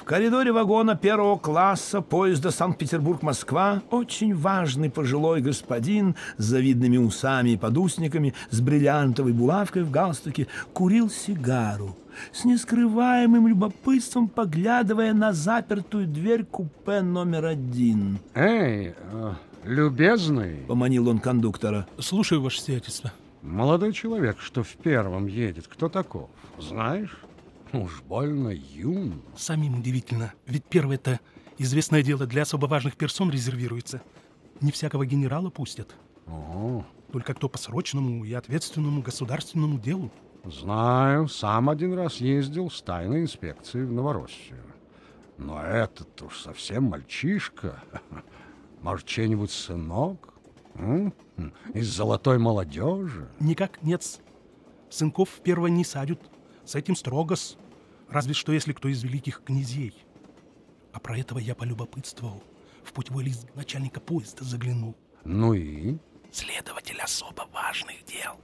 В коридоре вагона первого класса поезда Санкт-Петербург-Москва очень важный пожилой господин с завидными усами и подусниками, с бриллиантовой булавкой в галстуке, курил сигару, с нескрываемым любопытством поглядывая на запертую дверь купе номер один. Эй, э, любезный, Поманил он кондуктора. Слушаю, ваше сиятельство. молодой человек, что в первом едет, кто таков? Знаешь? Уж больно юн. Самим удивительно, ведь первое-то известное дело для особо важных персон резервируется. Не всякого генерала пустят, О, только кто по срочному и ответственному государственному делу. знаю, сам один раз ездил с тайной инспекцией в Новороссию. Но этот уж совсем мальчишка. Может, чей-нибудь сынок? М? Из золотой молодежи? Никак нет. Сынков в первое не садят. С этим строго-с. Разве что если кто из великих князей. А про этого я полюбопытствовал. В путевой лист начальника поезда заглянул. Ну и? Следователь особо важных дел.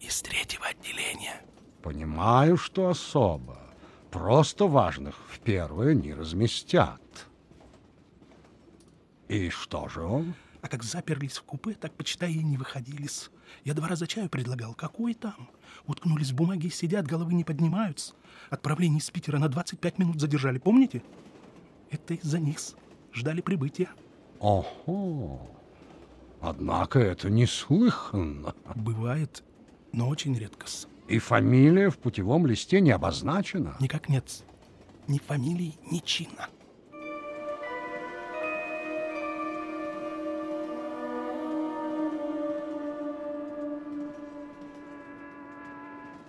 Из третьего отделения. Понимаю, что особо. Просто важных в первое не разместят. И что же он? А как заперлись в купе, так, почитай, и не выходились. Я два раза чаю предлагал. Какой там? Уткнулись в бумаги и сидят, головы не поднимаются. Отправление из Питера на 25 минут задержали, помните? Это из-за них. Ждали прибытия. Ого! Однако это неслыханно. Бывает, но очень редко. И фамилия в путевом листе не обозначена. Никак нет. Ни фамилии, ни чина.